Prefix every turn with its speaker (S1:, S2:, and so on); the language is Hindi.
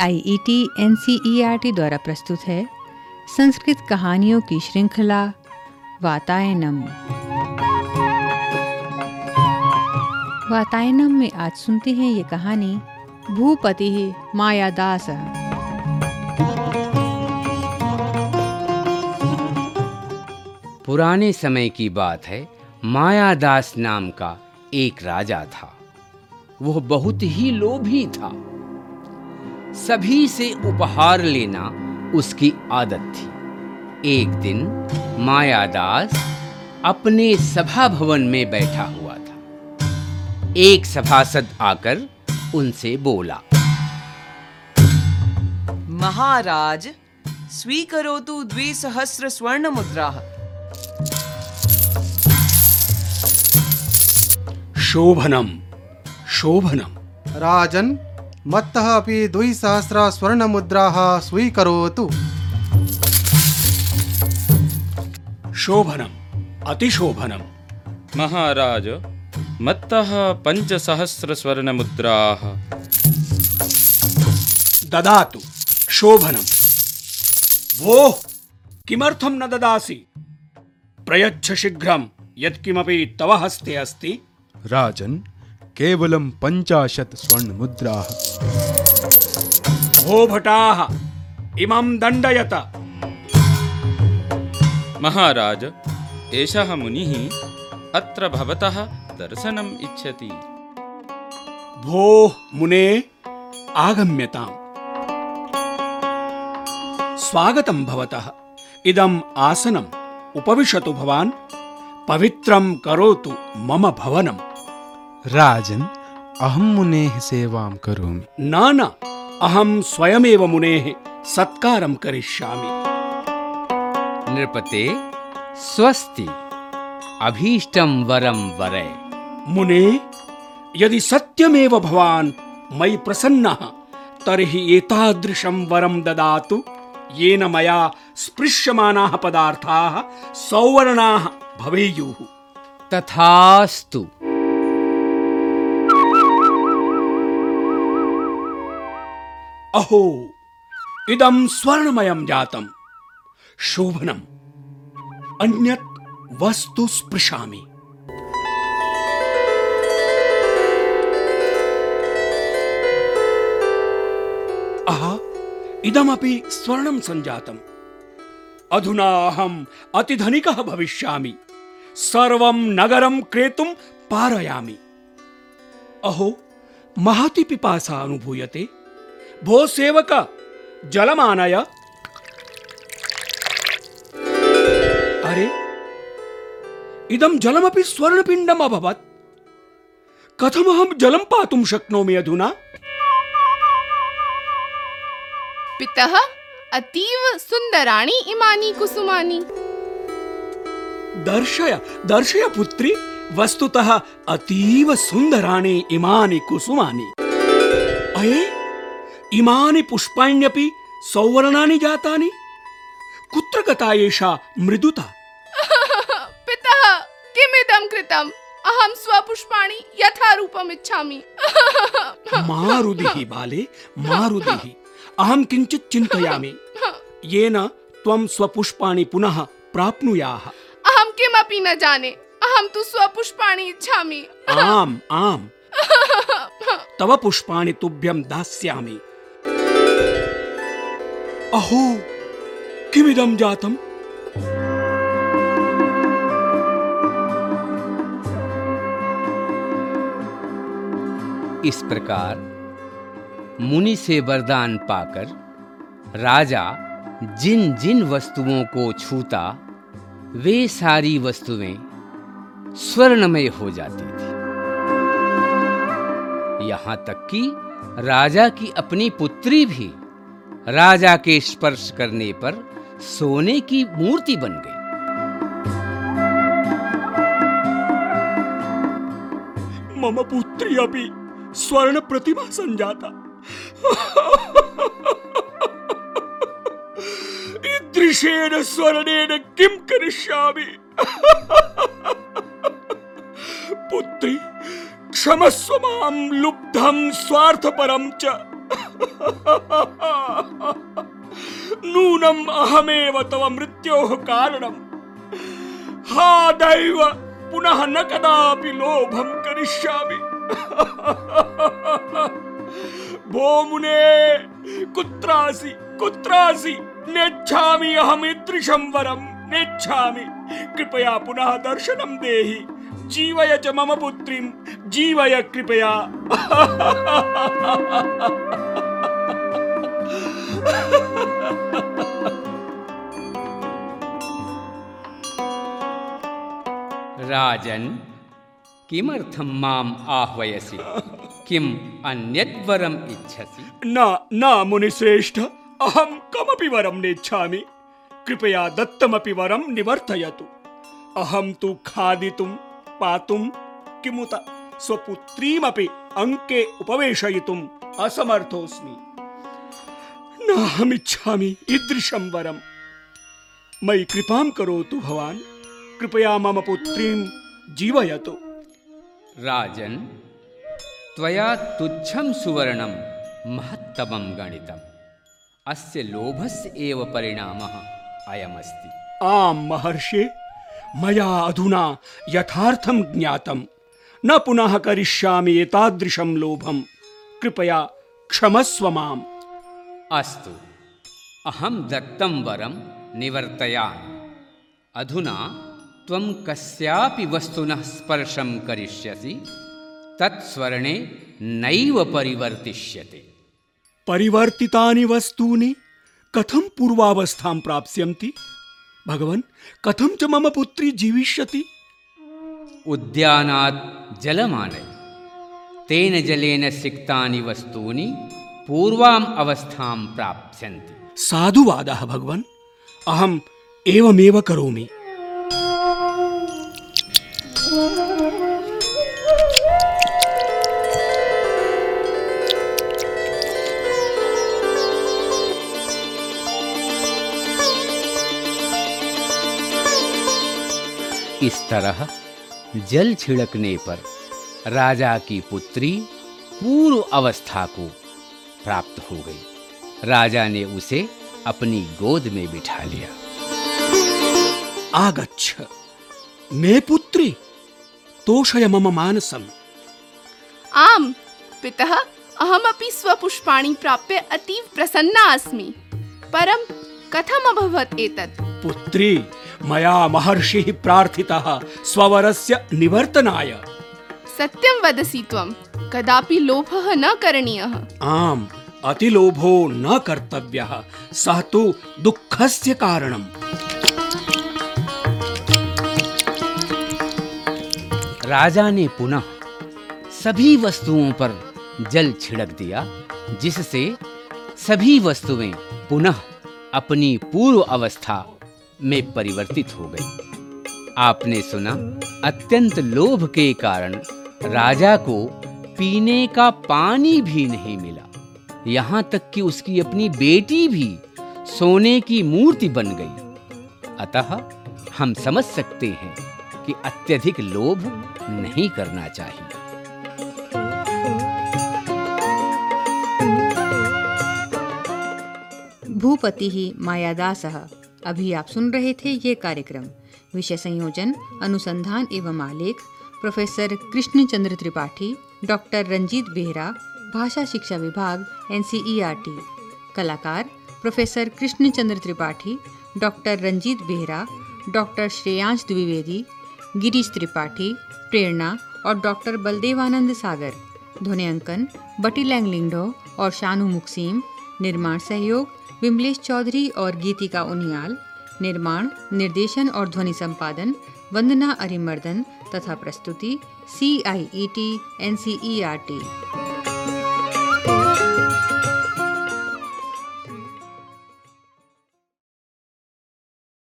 S1: I E T N C E R T द्वारा प्रस्तुत है। संस्कृत कहानियों की श्रृंखला, वातायनम। वातायनम में आज सुनते हैं ये कहानी, भूपति मायादास।
S2: पुराने समय की बात है, मायादास नाम का एक राजा था। वह बहुत ही लोभी था। सभी से उपहार लेना उसकी आदत थी। एक दिन मायादास अपने सभा भवन में बैठा हुआ था। एक सभासद आकर उनसे बोला
S3: महाराज स्वीकरोतु द्विसहस्र स्वर्ण
S4: मुद्रा। शोभनम शोभनम।
S5: राजन् मत्तः अपि द्विसहस्र स्वर्णमुद्राः स्वीकरोतु।
S4: शोभनम् अतिशोभनं
S6: महाराज मत्तः पञ्चसहस्रस्वर्णमुद्राः।
S4: ददातु शोभनं भोः किमर्थं न ददासि? प्रयच्छ शीघ्रं यत्किमपि तव हस्ते अस्ति।
S7: राजन् केवलं पञ्चाशत् स्वर्णमुद्राः।
S4: भो भटाः इमं दण्डयत।
S6: महाराज एषः मुनिः अत्र भवतः दर्शनम् इच्छति।
S4: भोः मुने आगम्यताम्। स्वागतं भवतः। इदम् आसनम्। उपविशतु भवान्। पवित्रं करोतु मम भवनम्
S7: राजन् अहं मुनेः सेवां करोमि।
S4: न न अहं स्वयमेव मुनेः सत्कारं करिष्यामि।
S2: नृपते स्वस्ति अभीष्टं वरं वरय
S4: मुने यदि सत्यमेव भवान् मयि प्रसन्नः तर्हि एतादृशं वरं ददातु। येन मया स्पृश्यमानाः पदार्थाः सौवर्णाः भवेयुः।
S2: तथास्तु।
S4: अहो, इदं स्वर्णमयं जातं शोभनम्। अन्यत् वस्तु स्पृशामि। आहा इदमपि स्वर्णं सञ्जातम्। अधुना अहम् अतिधनिकः भविष्यामि। सर्वं नगरं क्रेतुं पारयामि। अहो, महती पिपासा अनुभूयते। भो सेवक जलमानय। अरे इदं जलमपि स्वर्णपिण्डम् अभवत्। कथमहं जलं पातुं शक्नोमि अधुना?
S8: पितः अतीव सुन्दराणि इमानि कुसुमानि।
S4: दर्शय दर्शय पुत्री वस्तुतः अतीव सुन्दराणि इमानि कुसुमानि। अये इमानि पुष्पाण्यपि सौवर्णानि जातानि। कुत्र गता एषा मृदुता?
S8: पितः किमिदं कृतम्? अहं स्वपुष्पाणि यथा रूपम् इच्छामि।
S4: मारुदिः बाले मारुदिः। अहं किञ्चित् चिन्तयामि। येन त्वं स्वपुष्पाणि पुनः प्राप्नुयाः।
S8: अहं किमपि न जाने। अहं तु स्वपुष्पाणि इच्छामि।
S4: आम् आम्। तव पुष्पाणि तुभ्यं दास्यामि। अहो, किमिदं जातम्?
S2: इस प्रकार मुनि से वरदान पाकर राजा जिन जिन वस्तुओं को छूता, वे सारी वस्तुएँ स्वर्णमय हो जाती थी। यहाँ तक कि राजा की अपनी पुत्री भी राजा के स्पर्श करने पर सोने की मूर्ति बन गई।
S4: मम पुत्री अभी स्वर्ण प्रतिमा सञ्जाता ईदृशेन स्वर्णेन किं करिष्यामि? पुत्री क्षमस्व माँ लुब्धं स्वार्थपरं च। नूनम् अहमेव तव मृत्योः कारणम् हा दैव, पुनः न कदापि लोभं करिष्यामि। भो मुने कुत्रासि कुत्रासि नेच्छामि अहमीदृशं वरं, नेच्छामि। कृपया पुनः दर्शनं देहि। जीवय च मम पुत्रीं जीवय कृपया।
S2: राजन् किमर्थं माम् आह्वयसि? किम् अन्यद्वरम् इच्छसि?
S4: न न मुनिश्रेष्ठ अहं कमपि वरं नेच्छामि। कृपया दत्तमपि वरं निवर्तयतु। अहं तु खादितुं पातुं किमुत स्वपुत्रीमपि अङ्के उपवेशयितुम् असमर्थोऽस्मि। नाहमिच्छामि ईदृशं वरम्। मयि कृपां करोतु भवान्। कृपया मम पुत्रीं जीवयतु।
S2: राजन् त्वया तुच्छं सुवर्णं महत्तमं गणितम्। अस्य लोभस्य एव परिणामः अयमस्ति।
S4: आं महर्षि मया अधुना यथार्थं ज्ञातं न पुनः करिष्यामि एतादृशं लोभं कृपया क्षमस्व माम्।
S2: अस्तु। अहं दत्तं वरं निवर्तयामि। अधुना त्वं कस्यापि वस्तुनः स्पर्शं करिष्यसि तत् स्वर्णे नैव परिवर्तिष्यते।
S4: परिवर्तितानि वस्तूनि कथं पूर्वावस्थां प्राप्स्यन्ति? भगवन् कथं च मम पुत्री जीविष्यति
S2: उद्यानात् जलमानय तेन जलेन सिक्तानि वस्तूनि पूर्वाम् अवस्थां प्राप्स्यन्ति।
S4: साधुवादः भगवन्। अहम् एवमेव करोमि।
S2: इस तरह जल छिड़कने पर राजा की पुत्री पूर्व अवस्था को प्राप्त हो गई। राजा ने उसे अपनी गोद में बिठा लिया।
S4: आगच्छ। मे पुत्री तोषय मम मानसम्।
S8: आम् पितः अहमपि स्वपुष्पाणि प्राप्य अतीव प्रसन्ना अस्मि। परं कथम् अभवत् एतत्?
S4: पुत्री मया महर्षिः प्रार्थितः स्ववरस्य निवर्तनाय।
S8: सत्यं वदसि त्वं कदापि लोभः न करणीयः।
S4: आम् अतिलोभो न कर्तव्यः सः तु दुःखस्य कारणम्।
S2: राजा ने पुनः सभी वस्तुओं पर जल छिड़क दिया जिससे सभी वस्तुएँ पुनः अपनी पूर्व अवस्था में परिवर्तित हो गई। आपने सुना अत्यंत लोभ के कारण राजा को पीने का पानी भी नहीं मिला। यहाँ तक कि उसकी अपनी बेटी भी सोने की मूर्ति बन गई। अतः हम समझ सकते हैं कि अत्यधिक लोभ नहीं करना चाहिए।
S1: भूपति ही मायादासः। अभी आप सुन रहे थे ये कार्यक्रम। विषय संयोजन, अनुसंधान एवं आलेख, प्रोफेसर कृष्ण चंद्र त्रिपाठी, डॉक्टर रंजीत बेहरा, भाषा शिक्षा विभाग, N C E R T. कलाकार, professor Krishna Chandra Tripathi, doctor Ranjit Behera, doctor Shreyansh Dwivedi, Girish Tripathi, Prerna और डॉक्टर बलदेवानंद सागर ध्वनि अंकन बटी लैंगलिंगडो और शानू मुक्सीम निर्माण सहयोग, विमलेश चौधरी और गीतिका उनियाल, निर्माण, निर्देशन और ध्वनि संपादन, वंदना अरिमर्दन तथा प्रस्तुति C I E T N C E R T